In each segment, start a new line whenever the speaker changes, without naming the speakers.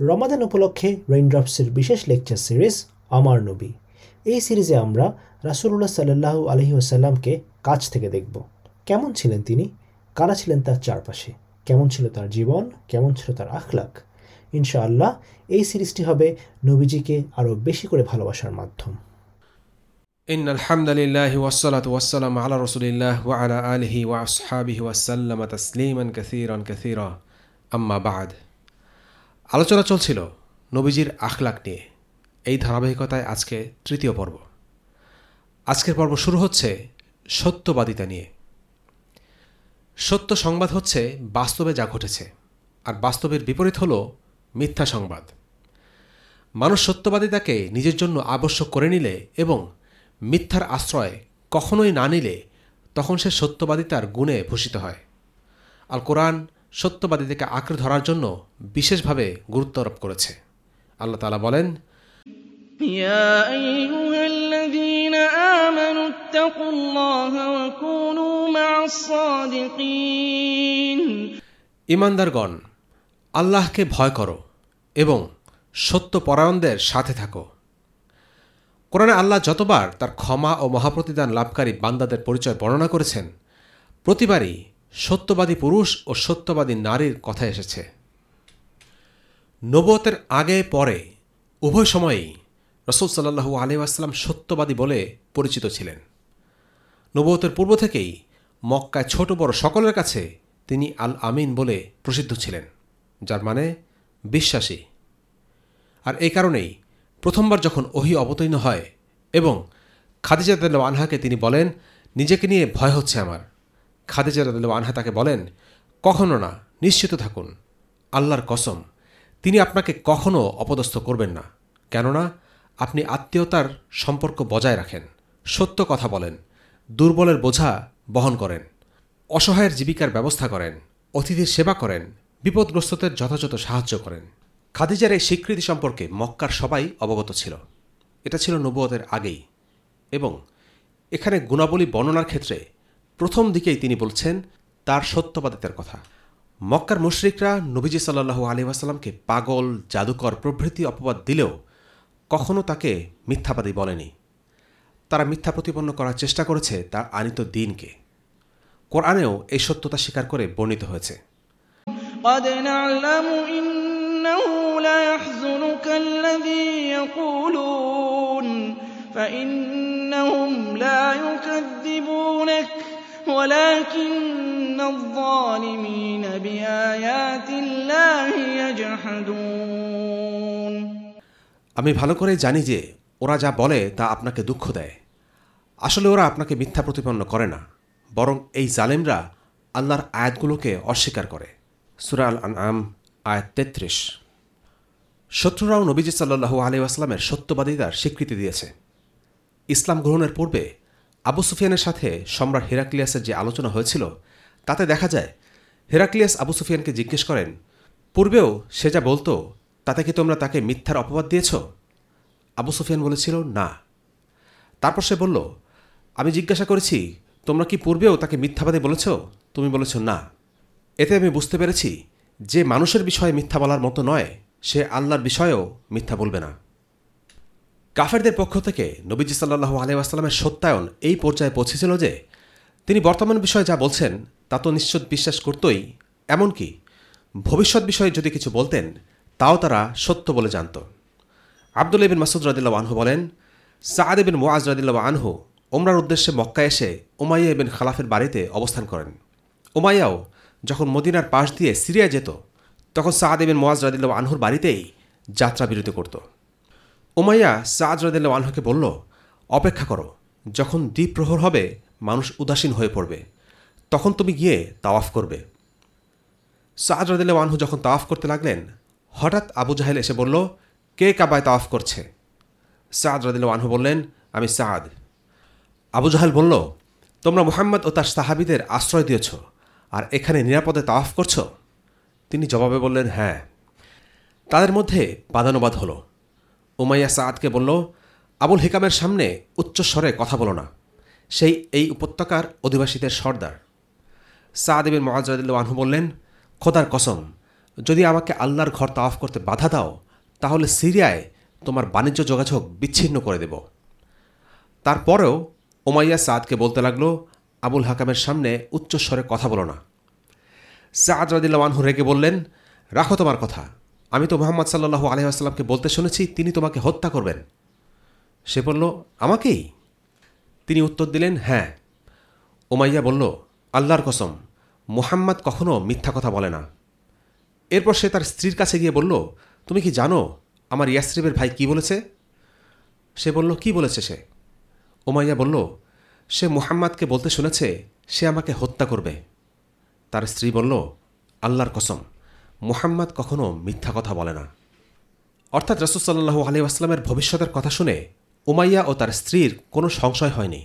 রমাদান উপলক্ষে রেইনড্রপসের বিশেষ lecture series আমার নবী। এই সিরিজে আমরা রাসুল্লাহ সাল্লাহ আলহি আসাল্লামকে কাছ থেকে দেখব। কেমন ছিলেন তিনি? কারা ছিলেন তার চারপাশে? কেমন ছিল তার জীবন? কেমন ছিল তার আখলাক? ইনশাআল্লাহ, এই সিরিজটি হবে নবীজিকে আরও বেশি করে ভালোবাসার মাধ্যম।
ইন আলহামদুলিল্লাহ ওয়াসালাত ওয়াসালাম আলা রসুলিল্লাহ ওয়া আলা আলহি ওয়া আসহাবিহি ওয়াসাল্লাম তসলিমান আম্মা বাদ। আলোচনা চলছিল নবীজির আখলাক নিয়ে। এই ধারাবাহিকতায় আজকে তৃতীয় পর্ব। আজকের পর্ব শুরু হচ্ছে সত্যবাদিতা নিয়ে। সত্য সংবাদ হচ্ছে বাস্তবে যা ঘটেছে, আর বাস্তবের বিপরীত হল মিথ্যা সংবাদ। মানুষ সত্যবাদিতাকে নিজের জন্য আবশ্যক করে নিলে এবং মিথ্যার আশ্রয় কখনোই না নিলে তখন সে সত্যবাদিতার গুণে ভূষিত হয়। আল কোরআন সত্যবাদীদেরকে আঁকড়ে ধরার জন্য বিশেষভাবে গুরুত্ব আরোপ করেছে। আল্লাহ তালা বলেন ইমানদারগণ আল্লাহকে ভয় করো এবং সত্য পরায়ণদের সাথে থাকো। কোরআনে আল্লাহ যতবার তার ক্ষমা ও মহাপ্রতিদান লাভকারী বান্দাদের পরিচয় বর্ণনা করেছেন প্রতিবারই সত্যবাদী পুরুষ ও সত্যবাদী নারীর কথা এসেছে। নবতের আগে পরে, উভয় সময়েই রসুল সাল্লাহু আলহাম সত্যবাদী বলে পরিচিত ছিলেন। নবতের পূর্ব থেকেই মক্কায় ছোট বড় সকলের কাছে তিনি আল আমিন বলে প্রসিদ্ধ ছিলেন, যার মানে বিশ্বাসী। আর এই কারণেই প্রথমবার যখন ওহি অবতীর্ণ হয় এবং খাদিজা দিল আনহাকে তিনি বলেন, নিজেকে নিয়ে ভয় হচ্ছে আমার। খাদিজা দিল আনহা তাকে বলেন, কখনো না, নিশ্চিত থাকুন, আল্লাহর কসম, তিনি আপনাকে কখনো অপদস্থ করবেন না। কেননা, আপনি আত্মীয়তার সম্পর্ক বজায় রাখেন, সত্য কথা বলেন, দুর্বলের বোঝা বহন করেন, অসহায়ের জীবিকার ব্যবস্থা করেন, অতিথির সেবা করেন, বিপদগ্রস্তদের যথাযথ সাহায্য করেন। খাদিজার এই স্বীকৃতি সম্পর্কে মক্কার সবাই অবগত ছিল। এটা ছিল নবুয়তের আগেই এবং এখানে গুণাবলী বর্ণনার ক্ষেত্রে প্রথম দিকেই তিনি বলছেন তার সত্যবাদিতার কথা মক্কার মুশরিকরা নবীজি সাল্লাহু আলহিহাস্লামকে পাগল জাদুকর প্রভৃতি অপবাদ দিলেও কখনও তাকে মিথ্যাবাদী বলেনি তারা মিথ্যা প্রতিপন্ন করার চেষ্টা করেছে তার আনিত দিনকে কোরআনেও এই সত্যতা স্বীকার করে বর্ণিত হয়েছে
قد نعلم إنه ليحزنك الذي يقولون فإنهم لا يكذبونك ولكن الظالمين بآيات الله يجحدون
আমি ভালো করে জানি যে ওরা যা বলে তা আপনাকে দুঃখ দেয় আসলে ওরা আপনাকে মিথ্যা প্রতিপন্ন করে না বরং এই জালেমরা আল্লাহর আয়াতগুলোকে অস্বীকার করে সুরাল আম আয়াত তেত্রিশ শত্রুরাও নবীজি সাল্লু আলি আসলামের সত্যবাদিতার স্বীকৃতি দিয়েছে ইসলাম গ্রহণের পূর্বে আবু সুফিয়ানের সাথে সম্রাট হেরাক্লিয়াসের যে আলোচনা হয়েছিল, তাতে দেখা যায়, হেরাক্লিয়াস আবু সুফিয়ানকে জিজ্ঞেস করেন, পূর্বেও সে যা বলতো, তাতে কি তোমরা তাকে মিথ্যার অপবাদ দিয়েছ? আবু সুফিয়ান বলেছিল, না। তারপর সে বলল, আমি জিজ্ঞাসা করেছি, তোমরা কি পূর্বেও তাকে মিথ্যাবাদী বলেছ? তুমি বলেছ, না। এতে আমি বুঝতে পেরেছি, যে মানুষের বিষয়ে মিথ্যা বলার মতো নয়, সে আল্লাহর বিষয়েও মিথ্যা বলবে না। কাফেরদের পক্ষ থেকে নবীজি সাল্লাহু আলহামের সত্যায়ন এই পর্যায়ে পৌঁছেছিল যে, তিনি বর্তমান বিষয়ে যা বলছেন, তা তো নিশ্চিত বিশ্বাস করতই। এমনকি ভবিষ্যৎ বিষয়ে যদি কিছু বলতেন, তাও তারা সত্য বলে জানত। আবদুল ইবিন মাসুদ রদিল্লা আনহু বলেন সাদ বিন মোয়াজ রদিল্লা আনহু ওমরার উদ্দেশ্যে মক্কা এসে উমাইয়া বিন খালাফের বাড়িতে অবস্থান করেন। উমাইয়াও যখন মদিনার পাশ দিয়ে সিরিয়া যেত, তখন সাদ বিন মোয়াজ রদিল্লা আনহুর বাড়িতেই যাত্রা বিরতি করত। উমাইয়া সাদ রদিল্লা আনহুকে বলল, অপেক্ষা করো, যখন দ্বীপ প্রহর হবে, মানুষ উদাসীন হয়ে পড়বে। তখন তুমি গিয়ে তাওয়াফ করবে। সাদ রদিল্লা আনহু যখন তাওয়াফ করতে লাগলেন, হঠাৎ আবু জাহেল এসে বলল, কে কাবায় তাওয়াফ করছে? সাদ রদিল্লা আনহু বললেন, আমি সাদ আবু জাহেল বলল, তোমরা মুহাম্মদ ও তার সাহাবিদের আশ্রয় দিয়েছ, আর এখানে নিরাপদে তাওয়াফ করছ? তিনি জবাবে বললেন হ্যাঁ। তাদের মধ্যে বাদানুবাদ হল। উমাইয়া সাদকে বলল, আবুল হিকামের সামনে উচ্চস্বরে কথা বলো না। সেই এই উপত্যকার অধিবাসীদের সর্দার। সাদ বিন মহাজরদুল্লা আনহু বললেন, খোদার কসম, যদি আমাকে আল্লাহর ঘর তাওয়াফ করতে বাধা দাও, তাহলে সিরিয়ায় তোমার বাণিজ্য যোগাযোগ বিচ্ছিন্ন করে দেব। তারপরেও ওমাইয়া সাদকে বলতে লাগল, আবুল হাকামের সামনে উচ্চস্বরে কথা বলো না। সাদ রাদিল্লাহু রেগে বললেন, রাখো তোমার কথা। আমি তো মোহাম্মদ সাল্লাহ আলহামকে বলতে শুনেছি, তিনি তোমাকে হত্যা করবেন। সে বলল, আমাকেই? তিনি উত্তর দিলেন হ্যাঁ। ওমাইয়া বলল, আল্লাহর কসম, মুহাম্মদ কখনো মিথ্যা কথা বলে না। এরপর সে তার স্ত্রীর কাছে গিয়ে বলল, তুমি কি জানো আমার ইয়াসরিবের ভাই কি বলেছে? সে বলল, কি বলেছে সে? ওমাইয়া বলল, সে মুহাম্মাদকে বলতে শুনেছে, সে আমাকে হত্যা করবে। তার স্ত্রী বলল, আল্লাহর কসম। মুহাম্মদ কখনো মিথ্যা কথা বলে না। অর্থাৎ রসুলসাল্লু আলি আসলামের ভবিষ্যতের কথা শুনে উমাইয়া ও তার স্ত্রীর কোনো সংশয় হয়নি,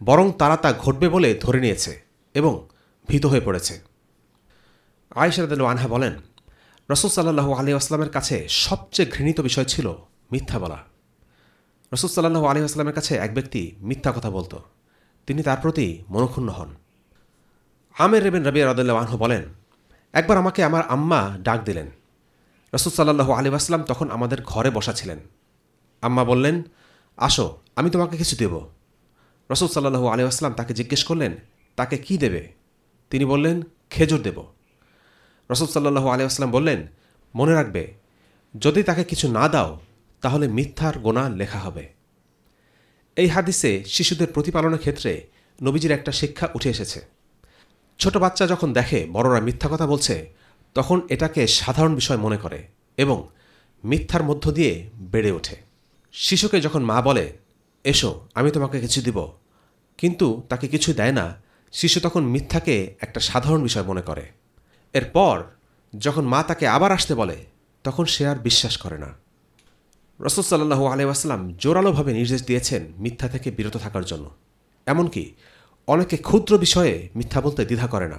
বরং তারা তা ঘটবে বলে ধরে নিয়েছে এবং ভীত হয়ে পড়েছে। আয়েশারদুল আনহা বলেন, রসুল সাল্লাহু আলী আসলামের কাছে সবচেয়ে ঘৃণিত বিষয় ছিল মিথ্যা বলা। রসুল সাল্লাহু আলী আসলামের কাছে এক ব্যক্তি মিথ্যা কথা বলতো। তিনি তার প্রতি মনক্ষুণ্ণ হন। আমের রেবেন রবি রদুল্লাহ আনহু বলেন একবার আমাকে আমার আম্মা ডাক দিলেন। রসুল সাল্লাহু আলী আসলাম তখন আমাদের ঘরে বসা ছিলেন। আম্মা বললেন, আসো, আমি তোমাকে কিছু দেব। রসুল সাল্লাহু আলী আসলাম তাকে জিজ্ঞেস করলেন, তাকে কি দেবে? তিনি বললেন, খেজুর দেব। রসুল সাল্লাহু আলী আসলাম বললেন, মনে রাখবে, যদি তাকে কিছু না দাও, তাহলে মিথ্যার গোনা লেখা হবে। এই হাদিসে শিশুদের প্রতিপালনের ক্ষেত্রে নবীজির একটা শিক্ষা উঠে এসেছে। ছোট বাচ্চা যখন দেখে, বড়রা মিথ্যা কথা বলছে, তখন এটাকে সাধারণ বিষয় মনে করে এবং মিথ্যার মধ্য দিয়ে বেড়ে ওঠে। শিশুকে যখন মা বলে, এসো, আমি তোমাকে কিছু দিব। কিন্তু তাকে কিছু দেয় না, শিশু তখন মিথ্যাকে একটা সাধারণ বিষয় মনে করে। এরপর যখন মা তাকে আবার আসতে বলে, তখন সে আর বিশ্বাস করে না। রসদ সাল্লাহু আলিউসালাম জোরালোভাবে নির্দেশ দিয়েছেন মিথ্যা থেকে বিরত থাকার জন্য। এমনকি অনেকে ক্ষুদ্র বিষয়ে মিথ্যা বলতে দ্বিধা করে না।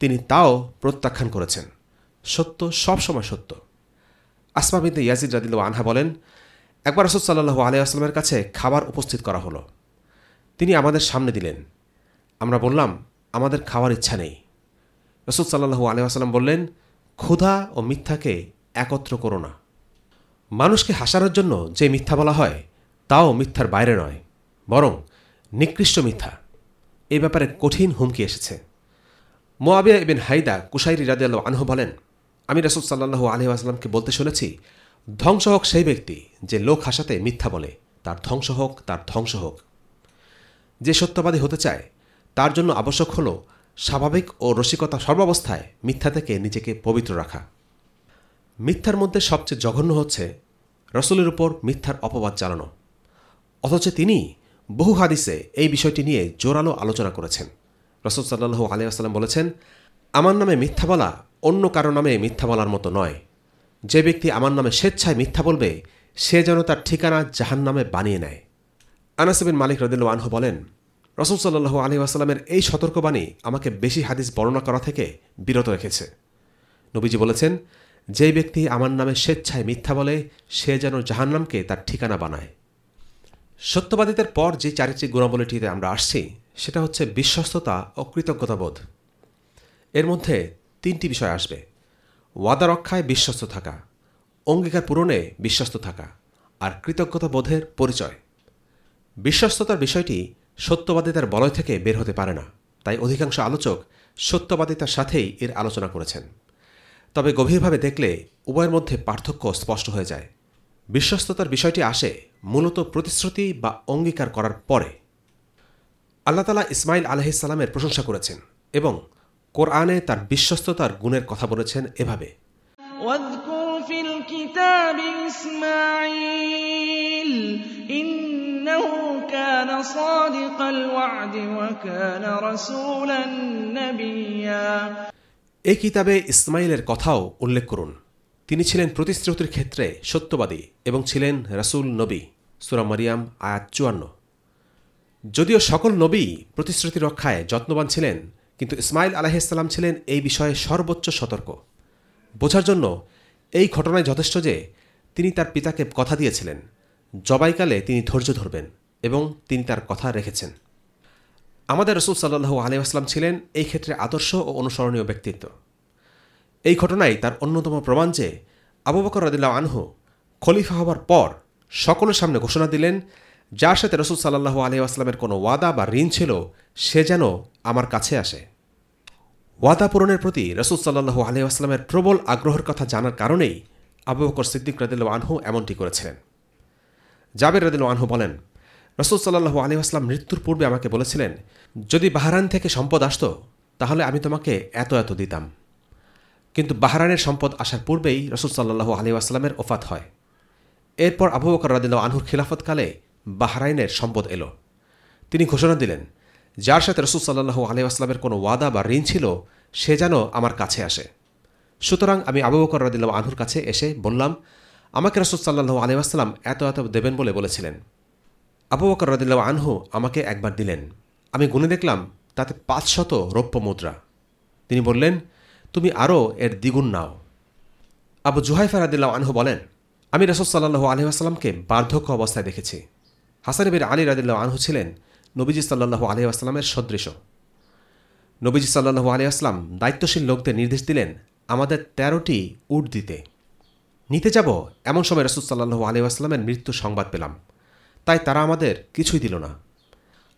তিনি তাও প্রত্যাখ্যান করেছেন। সত্য সবসময় সত্য। আসমা আসমাবিদ্দে ইয়াজিদ রাদিল আনহা বলেন, একবার রসদ সাল্লাহু আলিয়াস্লামের কাছে খাবার উপস্থিত করা হলো। তিনি আমাদের সামনে দিলেন। আমরা বললাম, আমাদের খাওয়ার ইচ্ছা নেই। রসুদ সাল্লাহু আলিয়াস্লাম বললেন, ক্ষুধা ও মিথ্যাকে একত্র করো না। মানুষকে হাসানোর জন্য যে মিথ্যা বলা হয়, তাও মিথ্যার বাইরে নয়, বরং নিকৃষ্ট মিথ্যা। এই ব্যাপারে কঠিন হুমকি এসেছে। মোয়াবিয়া ইবিন হাইদা কুসাইরি রাজিয়াল আনহু বলেন, আমি রসুল সাল্লাহু আলহি আসলামকে বলতে শুনেছি, ধ্বংস হোক সেই ব্যক্তি যে লোক হাসাতে মিথ্যা বলে, তার ধ্বংস হোক, তার ধ্বংস হোক। যে সত্যবাদী হতে চায়, তার জন্য আবশ্যক হল স্বাভাবিক ও রসিকতা সর্বাবস্থায় মিথ্যা থেকে নিজেকে পবিত্র রাখা। মিথ্যার মধ্যে সবচেয়ে জঘন্য হচ্ছে রসুলের উপর মিথ্যার অপবাদ চালানো। অথচ তিনি বহু হাদিসে এই বিষয়টি নিয়ে জোরালো আলোচনা করেছেন। রসুল সাল্লাহু আলিয়াস্লাম বলেছেন, আমার নামে মিথ্যা বলা অন্য কারও নামে মিথ্যা বলার মতো নয়। যে ব্যক্তি আমার নামে স্বেচ্ছায় মিথ্যা বলবে, সে যেন তার ঠিকানা জাহান নামে বানিয়ে নেয়। আনাসবিন মালিক রদিল্লা আনহু বলেন, রসুল সাল্লাহু আলি আসাল্লামের এই সতর্কবাণী আমাকে বেশি হাদিস বর্ণনা করা থেকে বিরত রেখেছে। নবীজি বলেছেন যে ব্যক্তি আমার নামে স্বেচ্ছায় মিথ্যা বলে, সে যেন জাহান্নামকে তার ঠিকানা বানায়। সত্যবাদিতার পর যে চারিত্রিক গুণাবলীটিতে আমরা আসছি, সেটা হচ্ছে বিশ্বস্ততা ও কৃতজ্ঞতাবোধ। এর মধ্যে তিনটি বিষয় আসবে। ওয়াদা রক্ষায় বিশ্বস্ত থাকা, অঙ্গীকার পূরণে বিশ্বস্ত থাকা, আর কৃতজ্ঞতা বোধের পরিচয়। বিশ্বস্ততার বিষয়টি সত্যবাদিতার বলয় থেকে বের হতে পারে না, তাই অধিকাংশ আলোচক সত্যবাদিতার সাথেই এর আলোচনা করেছেন। তবে গভীরভাবে দেখলে উভয়ের মধ্যে পার্থক্য স্পষ্ট হয়ে যায়। বিশ্বস্ততার বিষয়টি আসে মূলত প্রতিশ্রুতি বা অঙ্গীকার করার পরে। আল্লাহ তালা ইসমাইল আলহিসাল্লামের প্রশংসা করেছেন এবং কোরআনে তার বিশ্বস্ততার গুণের কথা বলেছেন এভাবে। এই কিতাবে ইসমাইলের কথাও উল্লেখ করুন। তিনি ছিলেন প্রতিশ্রুতির ক্ষেত্রে সত্যবাদী এবং ছিলেন রাসুল নবী, সুরা মারিয়াম, আয়াত চুয়ান্ন। যদিও সকল নবী প্রতিশ্রুতি রক্ষায় যত্নবান ছিলেন, কিন্তু ইসমাইল আলাহিসাল্লাম ছিলেন এই বিষয়ে সর্বোচ্চ সতর্ক। বোঝার জন্য এই ঘটনায় যথেষ্ট যে তিনি তার পিতাকে কথা দিয়েছিলেন, জবাইকালে তিনি ধৈর্য ধরবেন এবং তিনি তার কথা রেখেছেন। আমাদের রসুল সাল্লাহু আলিয়াস্লাম ছিলেন এই ক্ষেত্রে আদর্শ ও অনুসরণীয় ব্যক্তিত্ব। এই ঘটনাই তার অন্যতম প্রমাণ যে আবু বকর রদিল্লাহ আনহু খলিফা হবার পর সকলের সামনে ঘোষণা দিলেন, যার সাথে রসুল সাল্লাহু আলহিহাস্লামের কোনো ওয়াদা বা ঋণ ছিল, সে যেন আমার কাছে আসে। ওয়াদা পূরণের প্রতি রসুল সাল্লাহু আলহিহাস্লামের প্রবল আগ্রহের কথা জানার কারণেই আবু বকর সিদ্দিক রদিল্লা আনহু এমনটি করেছিলেন। জাবের রদিল আনহু বলেন, রসুল সাল্লাহু আলহিহাস্লাম মৃত্যুর পূর্বে আমাকে বলেছিলেন, যদি বাহারান থেকে সম্পদ আসতো, তাহলে আমি তোমাকে এত এত দিতাম। কিন্তু বাহারানের সম্পদ আসার পূর্বেই রসুল সাল্লাহু আলহিহাস্লামের ওফাত হয়। এরপর আবু বকর রাদিল্লা আনহুর খিলাফতকালে বাহরাইনের সম্পদ এলো। তিনি ঘোষণা দিলেন, যার সাথে রসুল সাল্লাহু আলহিহাস্লামের কোনো ওয়াদা বা ঋণ ছিল, সে যেন আমার কাছে আসে। সুতরাং আমি আবু বকর রাদিল্লা আনহুর কাছে এসে বললাম, আমাকে রসুল সাল্লাহু আলহিহাস্লাম এত এত দেবেন বলে বলেছিলেন। আবু বকর রদিল্লা আনহু আমাকে একবার দিলেন। আমি গুনে দেখলাম, তাতে পাঁচশত রৌপ্য মুদ্রা। তিনি বললেন তুমি আরও এর দ্বিগুণ নাও। আবু জুহাইফা রাদিল্লা আনহু বলেন, আমি রসদ সাল্লাহু আলহিহাস্লামকে বার্ধক্য অবস্থায় দেখেছি। হাসান বিন আলী রাদিল্লা আনহু ছিলেন নবীজি সাল্লাহু আলহিহাস্লামের সদৃশ। নবীজি সাল্লাহু আলিয়াস্লাম দায়িত্বশীল লোকদের নির্দেশ দিলেন, আমাদের তেরোটি উট দিতে। নিতে যাব, এমন সময় রসুল সাল্লাহু আলিয়াস্লামের মৃত্যু সংবাদ পেলাম। তাই তারা আমাদের কিছুই দিল না।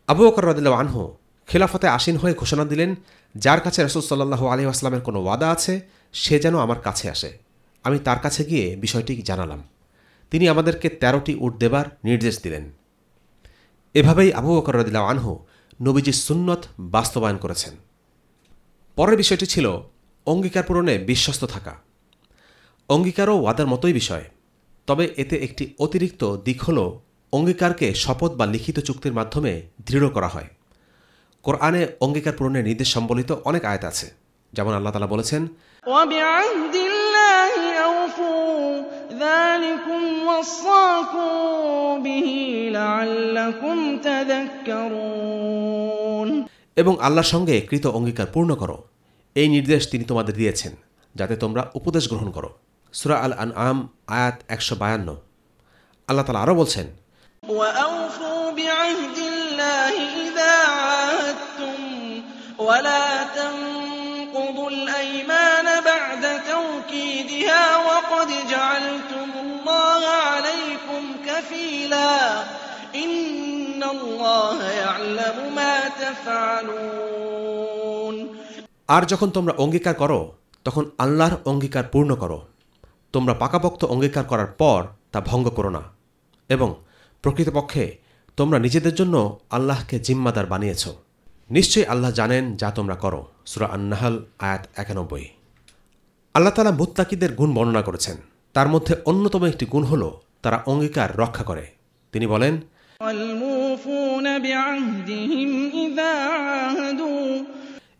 আবু বকর রদিল্লা আনহু খেলাফতে আসীন হয়ে ঘোষণা দিলেন যার কাছে রসুল সাল্লাহু আলী আসলামের কোনো ওয়াদা আছে, সে যেন আমার কাছে আসে। আমি তার কাছে গিয়ে বিষয়টি জানালাম। তিনি আমাদেরকে তেরোটি উট দেবার নির্দেশ দিলেন। এভাবেই আবু বকর রদিল্লা আনহু নবীজির সুন্নত বাস্তবায়ন করেছেন। পরের বিষয়টি ছিল অঙ্গীকার পূরণে বিশ্বস্ত থাকা। অঙ্গীকারও ওয়াদার মতোই বিষয়। তবে এতে একটি অতিরিক্ত দিক হল অঙ্গীকারকে শপথ বা লিখিত চুক্তির মাধ্যমে দৃঢ় করা হয়। কোরআনে অঙ্গীকার পূরণের নির্দেশ সম্বলিত অনেক আয়াত আছে যেমন আল্লাহ তালা বলেছেন
وبعهد الله أوفوا ذلكم وصاكم به لعلكم تذكرون
এবং আল্লাহর সঙ্গে কৃত অঙ্গীকার পূর্ণ করো এই নির্দেশ তিনি তোমাদের দিয়েছেন যাতে তোমরা উপদেশ গ্রহণ করো সুরা আল আন আম আয়াত একশো বায়ান্ন আল্লাহ তালা আরও বলছেন
وأوفوا بعهد الله إذا عاهدتم ولا تنقضوا الأيمان بعد توكيدها وقد جعلتم الله عليكم كفيلا إن الله يعلم ما تفعلون
আর যখন তোমরা অঙ্গীকার করো তখন আল্লাহর অঙ্গীকার পূর্ণ করো তোমরা পাকাপোক্ত অঙ্গীকার করার পর তা ভঙ্গ করো না এবং প্রকৃতপক্ষে তোমরা নিজেদের জন্য আল্লাহকে জিম্মাদার বানিয়েছ নিশ্চয়ই আল্লাহ জানেন যা তোমরা করো। সুরা আন্নাহাল আয়াত একানব্বই। আল্লাহ তালা মুত্তাকিদের গুণ বর্ণনা করেছেন। তার মধ্যে অন্যতম একটি গুণ হল তারা অঙ্গীকার রক্ষা করে। তিনি বলেন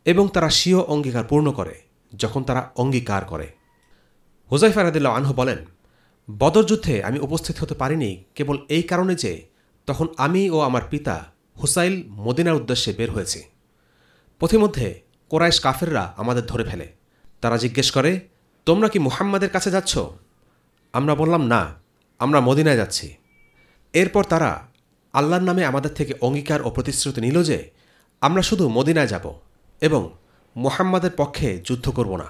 এবং তারা স্বীয় অঙ্গীকার পূর্ণ করে যখন তারা অঙ্গীকার করে। হুজাইফা রাদিল্লা আনহ বলেন বদর যুদ্ধে আমি উপস্থিত হতে পারিনি কেবল এই কারণে যে তখন আমি ও আমার পিতা হুসাইল মদিনার উদ্দেশ্যে বের হয়েছি। পথিমধ্যে কোরাইশ কাফেররা আমাদের ধরে ফেলে। তারা জিজ্ঞেস করে, তোমরা কি মুহাম্মাদের কাছে যাচ্ছ? আমরা বললাম, না, আমরা মদিনায় যাচ্ছি। এরপর তারা আল্লাহর নামে আমাদের থেকে অঙ্গীকার ও প্রতিশ্রুতি নিল যে, আমরা শুধু মদিনায় যাব এবং মুহাম্মাদের পক্ষে যুদ্ধ করব না।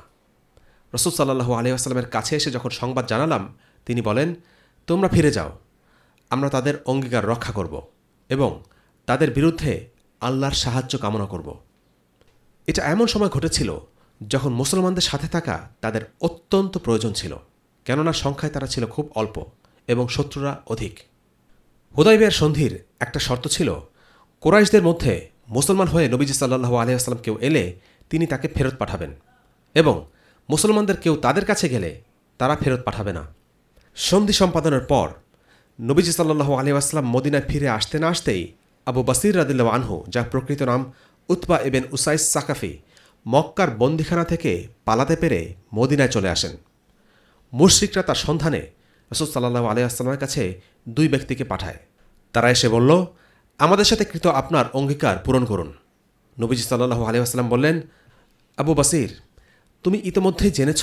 রসুল সাল্লাহু আলহিহাস্লামের কাছে এসে যখন সংবাদ জানালাম, তিনি বলেন, তোমরা ফিরে যাও। আমরা তাদের অঙ্গীকার রক্ষা করব এবং তাদের বিরুদ্ধে আল্লাহর সাহায্য কামনা করব। এটা এমন সময় ঘটেছিল যখন মুসলমানদের সাথে থাকা তাদের অত্যন্ত প্রয়োজন ছিল, কেননা সংখ্যায় তারা ছিল খুব অল্প এবং শত্রুরা অধিক। হুদাইবিয়ার সন্ধির একটা শর্ত ছিল, কোরাইশদের মধ্যে মুসলমান হয়ে নবীজি সাল্লাহু আলহিহাস্লাম কেউ এলে তিনি তাকে ফেরত পাঠাবেন এবং মুসলমানদের কেউ তাদের কাছে গেলে তারা ফেরত পাঠাবে না। সন্ধি সম্পাদনের পর নবীজি সাল্লাহু আলহিহাস্লাম মদিনায় ফিরে আসতে না আসতেই আবু বাসির রাদিল্লা আনহু যার প্রকৃত নাম উতবা এবেন উসাইস সাকাফি, মক্কার বন্দিখানা থেকে পালাতে পেরে মদিনায় চলে আসেন। মুশ্রিকরা তার সন্ধানে রসুল সাল্লাহ আলিয়াস্লামের কাছে দুই ব্যক্তিকে পাঠায়। তারা এসে বলল, আমাদের সাথে কৃত আপনার অঙ্গীকার পূরণ করুন। নবীজি সাল্লাহু আলিয়াস্লাম বললেন, আবু বাসির, তুমি ইতোমধ্যেই জেনেছ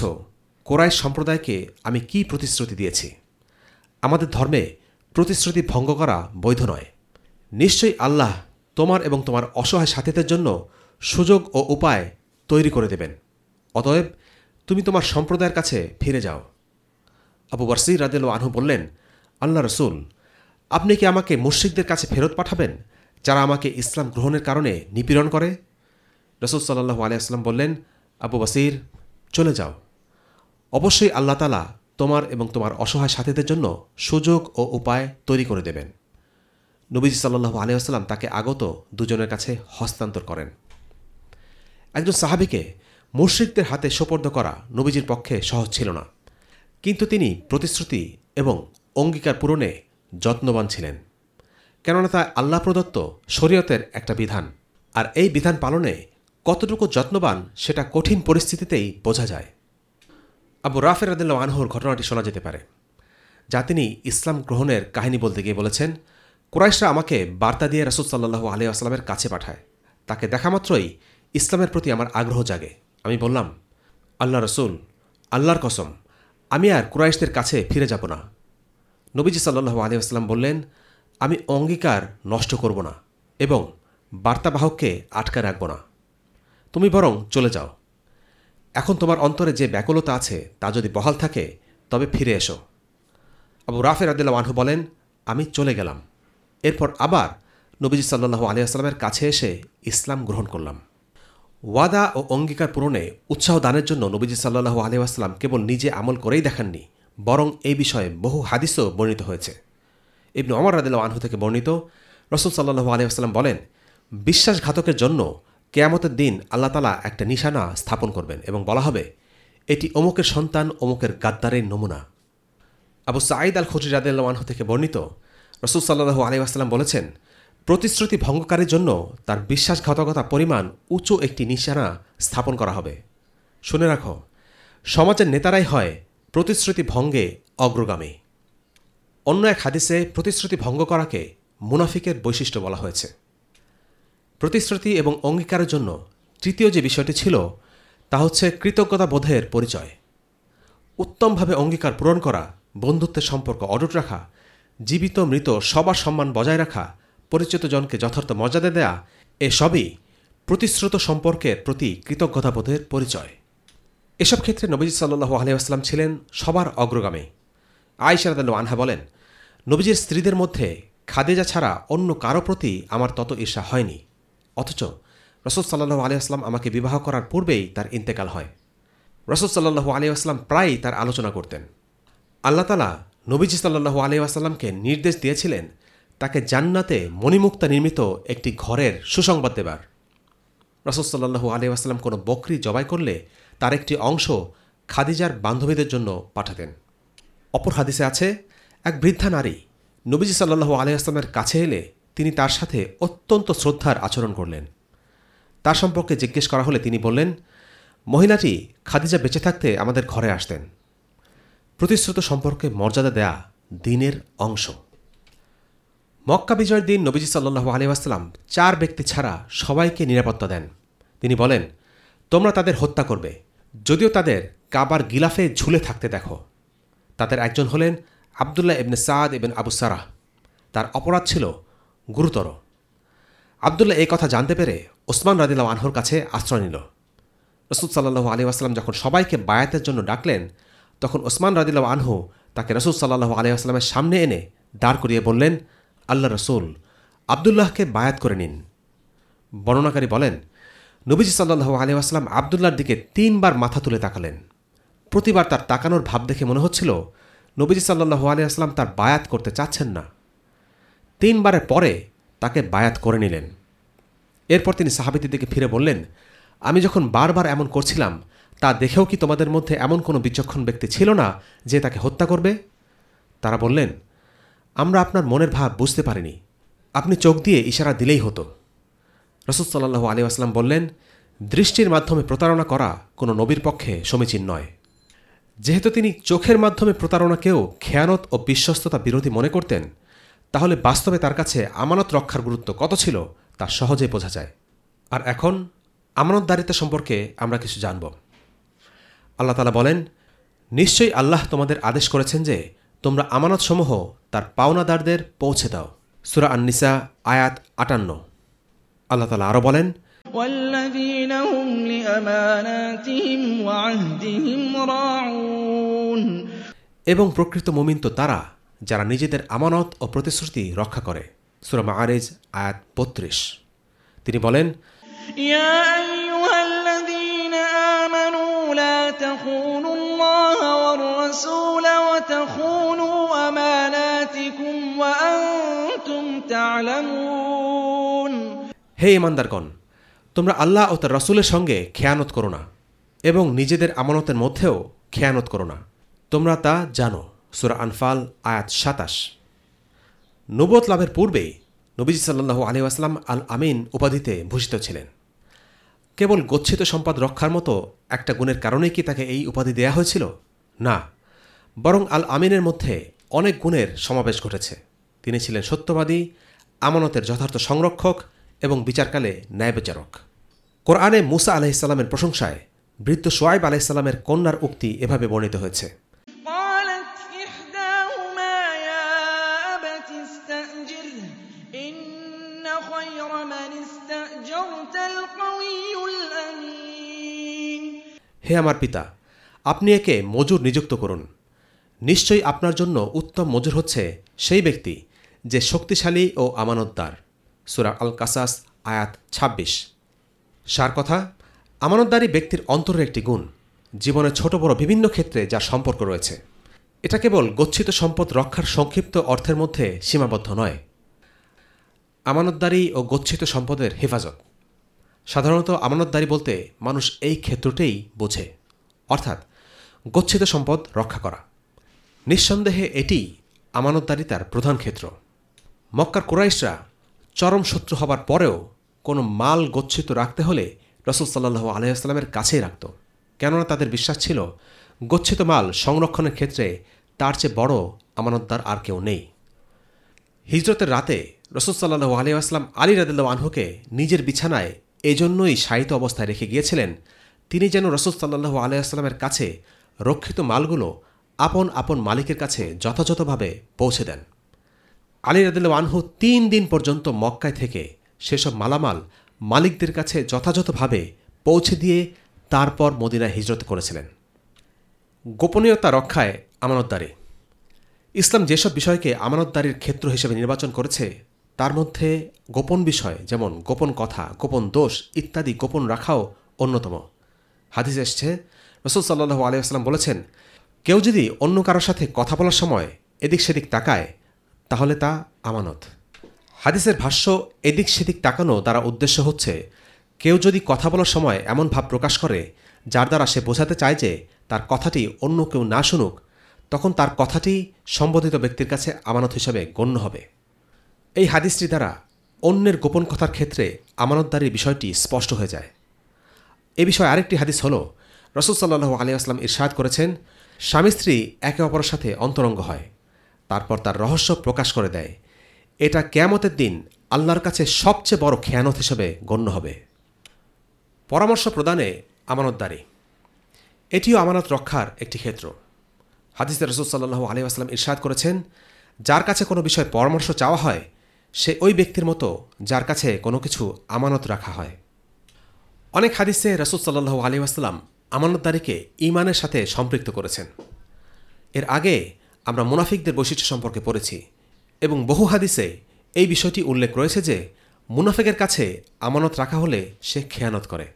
কোরাই সম্প্রদায়কে আমি কি প্রতিশ্রুতি দিয়েছি। আমাদের ধর্মে প্রতিশ্রুতি ভঙ্গ করা বৈধ নয়। নিশ্চয়ই আল্লাহ তোমার এবং তোমার অসহায় সাথীদের জন্য সুযোগ ও উপায় তৈরি করে দেবেন। অতএব তুমি তোমার সম্প্রদায়ের কাছে ফিরে যাও। আবু বারসির রাদেল আনহু বললেন, আল্লাহ রসুল, আপনি কি আমাকে মুশ্রিকদের কাছে ফেরত পাঠাবেন, যারা আমাকে ইসলাম গ্রহণের কারণে নিপীড়ন করে? রসুল সাল্লাহ আলিয়াস্লাম বললেন, আবু বাসির, চলে যাও। অবশ্যই আল্লাহ তালা তোমার এবং তোমার অসহায় সাথীদের জন্য সুযোগ ও উপায় তৈরি করে দেবেন। নবীজি সাল্লাহু আলিয়াস্লাম তাকে আগত দুজনের কাছে হস্তান্তর করেন। একজন সাহাবিকে মুশ্রিকদের হাতে সোপর্দ করা নবীজির পক্ষে সহজ ছিল না। কিন্তু তিনি প্রতিশ্রুতি এবং অঙ্গীকার পূরণে যত্নবান ছিলেন। কেননা তা আল্লাহ প্রদত্ত শরীয়তের একটা বিধান। আর এই বিধান পালনে কতটুকু যত্নবান সেটা কঠিন পরিস্থিতিতেই বোঝা যায়। আবু রাফের আদিল্লা আনহুর ঘটনাটি শোনা যেতে পারে, যা তিনি ইসলাম গ্রহণের কাহিনী বলতে গিয়ে বলেছেন কুরাইশরা আমাকে বার্তা দিয়ে রসুল সাল্লাহু আলি আসলামের কাছে পাঠায়। তাকে দেখা মাত্রই ইসলামের প্রতি আমার আগ্রহ জাগে। আমি বললাম, আল্লাহ রসুল, আল্লাহর কসম, আমি আর কুরাইশদের কাছে ফিরে যাব না। নবীজি সাল্লাহু আলি আসলাম বললেন, আমি অঙ্গীকার নষ্ট করব না এবং বার্তাবাহককে আটকা রাখব না। তুমি বরং চলে যাও। এখন তোমার অন্তরে যে ব্যাকুলতা আছে তা যদি বহাল থাকে, তবে ফিরে এসো। আবু রাফের আদিল্লা আনহু বলেন, আমি চলে গেলাম। এরপর আবার নবীজি সাল্লাহু আলিয়াস্লামের কাছে এসে ইসলাম গ্রহণ করলাম। ওয়াদা ও অঙ্গীকার পূরণে উৎসাহ দানের জন্য নবীজি সাল্লাহু আলিয়াস্লাম কেবল নিজে আমল করেই দেখাননি, বরং এই বিষয়ে বহু হাদিসও বর্ণিত হয়েছে। ইবনু অমর রাদিল্লা আনহু থেকে বর্ণিত, রসুল সাল্লাহু আলিয়াস্লাম বলেন, বিশ্বাসঘাতকের জন্য কেয়ামতের দিন আল্লাহ তালা একটা নিশানা স্থাপন করবেন এবং বলা হবে, এটি অমুকের সন্তান অমুকের গাদ্দারের নমুনা। আবু সাঈদ আল খুজি রাদিল্লাহ থেকে বর্ণিত রসুল সাল্লাহু আলিউসালাম বলেছেন, প্রতিশ্রুতি ভঙ্গকারীর জন্য তার বিশ্বাসঘাতকতা পরিমাণ উঁচু একটি নিশানা স্থাপন করা হবে। শুনে রাখো, সমাজের নেতারাই হয় প্রতিশ্রুতি ভঙ্গে অগ্রগামী। অন্য এক হাদিসে প্রতিশ্রুতি ভঙ্গ করাকে মুনাফিকের বৈশিষ্ট্য বলা হয়েছে। প্রতিশ্রুতি এবং অঙ্গীকারের জন্য তৃতীয় যে বিষয়টি ছিল, তা হচ্ছে কৃতজ্ঞতা বোধের পরিচয়। উত্তমভাবে অঙ্গীকার পূরণ করা, বন্ধুত্বের সম্পর্ক অটুট রাখা জীবিত মৃত সবার সম্মান বজায় রাখা, পরিচিত জনকে যথার্থ মর্যাদা দেয়া এসবই প্রতিশ্রুত সম্পর্কের প্রতি কৃতজ্ঞতাবোধের পরিচয়। এসব ক্ষেত্রে নবীজি সাল্লু আলিয়াস্লাম ছিলেন সবার অগ্রগামী। আয়সারাদ আনহা বলেন, নবীজির স্ত্রীদের মধ্যে খাদেজা ছাড়া অন্য কারও প্রতি আমার তত ঈর্ষা হয়নি। অথচ রসদ সাল্লাহু আলিয়াস্লাম আমাকে বিবাহ করার পূর্বেই তার ইন্তেকাল হয়। রসদ সাল্লাহু আলিয়াস্লাম প্রায়ই তার আলোচনা করতেন। আল্লাহ তালা নবীজি সাল্লাহু আলিয়াস্লামকে নির্দেশ দিয়েছিলেন তাকে জান্নাতে মণিমুক্তা নির্মিত একটি ঘরের সুসংবাদ দেবার। রসদ সাল্লাহু আলিয়াস্লাম কোনো বকরি জবাই করলে তার একটি অংশ খাদিজার বান্ধবীদের জন্য পাঠাতেন। অপর হাদিসে আছে, এক বৃদ্ধা নারী নবীজি সাল্লাহু আলিয়াস্লামের কাছে এলে তিনি তার সাথে অত্যন্ত শ্রদ্ধার আচরণ করলেন। তার সম্পর্কে জিজ্ঞেস করা হলে তিনি বললেন, মহিলাটি খাদিজা বেঁচে থাকতে আমাদের ঘরে আসতেন। প্রতিশ্রুত সম্পর্কে মর্যাদা দেয়া দিনের অংশ। মক্কা বিজয়ের দিন নবীজি সাল্লু আলিউসালাম চার ব্যক্তি ছাড়া সবাইকে নিরাপত্তা দেন। তিনি বলেন, তোমরা তাদের হত্যা করবে। যদিও তাদের কাবার গিলাফে ঝুলে থাকতে দেখো। তাদের একজন হলেন Abdullah ibn Saad ibn Abu Sarah. তার অপরাধ ছিল গুরুতর। আবদুল্লাহ এই কথা জানতে পেরে ওসমান রাদিল্লাহ আনহর কাছে আশ্রয় নিল। রসুদ সাল্লাহু আলী আসলাম যখন সবাইকে বায়াতের জন্য ডাকলেন তখন ওসমান রাদিল্লাহ আনহু তাকে রসুল সাল্লাহু আলী আসলামের সামনে এনে দাঁড় করিয়ে বললেন, আল্লাহ রসুল, আবদুল্লাহকে বায়াত করে নিন। বর্ণনাকারী বলেন, নবীজি সাল্লাহু আলী আসলাম আবদুল্লাহর দিকে তিনবার মাথা তুলে তাকালেন। প্রতিবার তার তাকানোর ভাব দেখে মনে হচ্ছিল, নবীজি সাল্লাহু আলী আসলাম তার বায়াত করতে চাচ্ছেন না। তিনবারের পরে তাকে বায়াত করে নিলেন। এরপর তিনি সাহাবিদের দিকে ফিরে বললেন, আমি যখন বারবার এমন করছিলাম তা দেখেও কি তোমাদের মধ্যে এমন কোনো বিচক্ষণ ব্যক্তি ছিল না যে তাকে হত্যা করবে? তারা বললেন, আমরা আপনার মনের ভাব বুঝতে পারিনি। আপনি চোখ দিয়ে ইশারা দিলেই হতো। রসদ সাল্লাহু আলী আসলাম বললেন, দৃষ্টির মাধ্যমে প্রতারণা করা কোনো নবীর পক্ষে সমীচীন নয়। যেহেতু তিনি চোখের মাধ্যমে প্রতারণাকেও খেয়ানত ও বিশ্বস্ততা বিরোধী মনে করতেন, তাহলে বাস্তবে তার কাছে আমানত রক্ষার গুরুত্ব কত ছিল তা সহজে বোঝা যায়। আর এখন আমানতদারিতা সম্পর্কে আমরা কিছু জানব। আল্লাহ তালা বলেন নিশ্চয়ই আল্লাহ তোমাদের আদেশ করেছেন যে তোমরা আমানতসমূহ তার পাওনাদারদের পৌঁছে দাও। সুরা আননিসা আয়াত আটান্ন। আল্লাহ তালা আরও বলেন এবং প্রকৃত মোমিন তো তারা যারা নিজেদের আমানত ও প্রতিশ্রুতি রক্ষা করে। সুরা আরেজ আয়াত বত্রিশ। তিনি বলেন
ইয়া تخونوا الله والرسول وتخونوا أماناتكم وأنتم تعلمون
হে ইমানদারগণ তোমরা আল্লাহ ও তার রসুলের সঙ্গে খেয়ানত করো না এবং নিজেদের আমানতের মধ্যেও খেয়ানত করো না তোমরা তা জানো সুরা আনফাল আয়াত সাতাশ নবত লাভের পূর্বেই নবীজি সাল্লাহু আলী আসলাম আল আমিন উপাধিতে ভূষিত ছিলেন কেবল গচ্ছিত সম্পদ রক্ষার মতো একটা গুণের কারণেই কি তাকে এই উপাধি দেয়া হয়েছিল? না, বরং আল আমিনের মধ্যে অনেক গুণের সমাবেশ ঘটেছে। তিনি ছিলেন সত্যবাদী, আমানতের যথার্থ সংরক্ষক এবং বিচারকালে ন্যায় বিচারক। কোরআনে মুসা আলাহিসাল্লামের প্রশংসায় বৃদ্ধ সোয়াইব আলাহিসাল্লামের কন্যার উক্তি এভাবে বর্ণিত হয়েছে। হে আমার পিতা, আপনি একে মজুর নিযুক্ত করুন। নিশ্চয়ই আপনার জন্য উত্তম মজুর হচ্ছে সেই ব্যক্তি যে শক্তিশালী ও আমানতদার। সুরা আল কাসাস আয়াত ২৬ সার কথা, আমানতদারী ব্যক্তির অন্তরের একটি গুণ জীবনের ছোট বড় বিভিন্ন ক্ষেত্রে যার সম্পর্ক রয়েছে। এটা কেবল গচ্ছিত সম্পদ রক্ষার সংক্ষিপ্ত অর্থের মধ্যে সীমাবদ্ধ নয়। আমানতদারি ও গচ্ছিত সম্পদের হেফাজত। সাধারণত আমানতদারি বলতে মানুষ এই ক্ষেত্রটেই বোঝে, অর্থাৎ গচ্ছিত সম্পদ রক্ষা করা। নিঃসন্দেহে এটি আমানতদারিতার প্রধান ক্ষেত্র। মক্কার কুরাইশরা চরম শত্রু হবার পরেও কোনো মাল গচ্ছিত রাখতে হলে রসুল সাল্লাহ আলহামের কাছেই রাখত। কেননা তাদের বিশ্বাস ছিল, গচ্ছিত মাল সংরক্ষণের ক্ষেত্রে তার চেয়ে বড় আমানতদার আর কেউ নেই। হিজরতের রাতে রসুল সাল্লাহু আলিয়াস্লাম আলী রাদিল্লা আনহুকে নিজের বিছানায় এজন্যই শায়িত অবস্থায় রেখে গিয়েছিলেন। তিনি যেন রসুল সাল্লাহু আলিয়াস্লামের কাছে রক্ষিত মালগুলো আপন আপন মালিকের কাছে যথাযথভাবে পৌঁছে দেন। আলী রাদিল্লা আনহু তিন দিন পর্যন্ত মক্কায় থেকে সেসব মালামাল মালিকদের কাছে যথাযথভাবে পৌঁছে দিয়ে তারপর মদিনায় হিজরত করেছিলেন। গোপনীয়তা রক্ষায় আমানতদারি। ইসলাম যেসব বিষয়কে আমানতদারির ক্ষেত্র হিসেবে নির্বাচন করেছে তার মধ্যে গোপন বিষয় যেমন গোপন কথা, গোপন দোষ ইত্যাদি গোপন রাখাও অন্যতম। হাদিস এসছে, রসুল সাল্লাহ আলিয়াস্লাম বলেছেন, কেউ যদি অন্য কারোর সাথে কথা বলার সময় এদিক সেদিক তাকায়, তাহলে তা আমানত। হাদিসের ভাষ্য, এদিক সেদিক তাকানো দ্বারা উদ্দেশ্য হচ্ছে, কেউ যদি কথা বলার সময় এমন ভাব প্রকাশ করে, যার দ্বারা সে বোঝাতে চায় যে তার কথাটি অন্য কেউ না শুনুক, তখন তার কথাটি সম্বোধিত ব্যক্তির কাছে আমানত হিসাবে গণ্য হবে। এই হাদিসটি দ্বারা অন্যের গোপন কথার ক্ষেত্রে আমানতদারির বিষয়টি স্পষ্ট হয়ে যায়। এ বিষয়ে আরেকটি হাদিস হল সাল্লাহু আলী আসলাম ইরশাদ করেছেন, স্বামী স্ত্রী একে অপরের সাথে অন্তরঙ্গ হয়, তারপর তার রহস্য প্রকাশ করে দেয়। এটা কেয়ামতের দিন আল্লাহর কাছে সবচেয়ে বড় খেয়ানত হিসেবে গণ্য হবে। পরামর্শ প্রদানে আমানতদারি। এটিও আমানত রক্ষার একটি ক্ষেত্র। হাদিসে রসুল সাল্লাহু আলী আসলাম ইরশাদ করেছেন, যার কাছে কোনো বিষয়ে পরামর্শ চাওয়া হয় সে ওই ব্যক্তির মতো যার কাছে কোনো কিছু আমানত রাখা হয়। অনেক হাদিসে রসুল সাল্লাহু আলী আসলাম আমানতদারিকে ইমানের সাথে সম্পৃক্ত করেছেন। এর আগে আমরা মুনাফিকদের বৈশিষ্ট্য সম্পর্কে পড়েছি এবং বহু হাদিসে এই বিষয়টি উল্লেখ রয়েছে যে মুনাফিকের কাছে আমানত রাখা হলে সে খেয়ানত করে।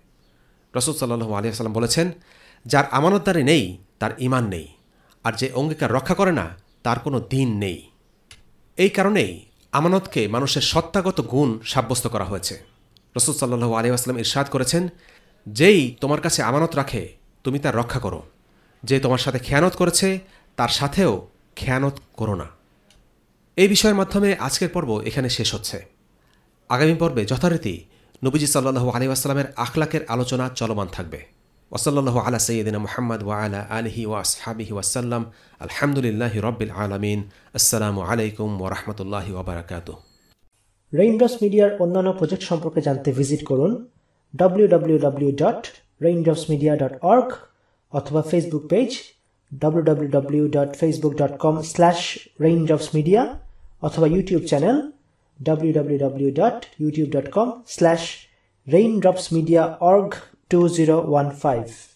রসুল সাল্লাহু আলী আসসালাম বলেছেন, যার আমানতদারি নেই, তার ইমান নেই। আর যে অঙ্গীকার রক্ষা করে না, তার কোনো দিন নেই। এই কারণেই আমানতকে মানুষের সত্তাগত গুণ সাব্যস্ত করা হয়েছে। রসুল সাল্লু আলী আসলাম ইরশাদ করেছেন, যেই তোমার কাছে আমানত রাখে, তুমি তার রক্ষা করো। যে তোমার সাথে খেয়ানত করেছে, তার সাথেও খেয়ানত করো না। এই বিষয়ের মাধ্যমে আজকের পর্ব এখানে শেষ হচ্ছে। আগামী পর্বে যথারীতি নবীজি সাল্লাহু আলী আসসালামের আখলাকের আলোচনা চলমান থাকবে। ওসল্লাহ আলা সঈদিন মোহাম্মদ ওয়া আলা আলহি ওয়াসহাবিহি ওয়াসাল্লাম আলহামদুলিল্লাহ রব্বিল আলমিন। আসসালামু আলাইকুম ওরহমতুল্লাহি ওবরাকাত
রেইনড্রপস মিডিয়ার অন্যান্য প্রজেক্ট সম্পর্কে জানতে ভিজিট করুন www.raindropsmedia.org অথবা ফেসবুক পেজ www.facebook.com/raindropsmedia অথবা YouTube channel www.youtube.com/raindropsmedia Raindrops Media Org 2015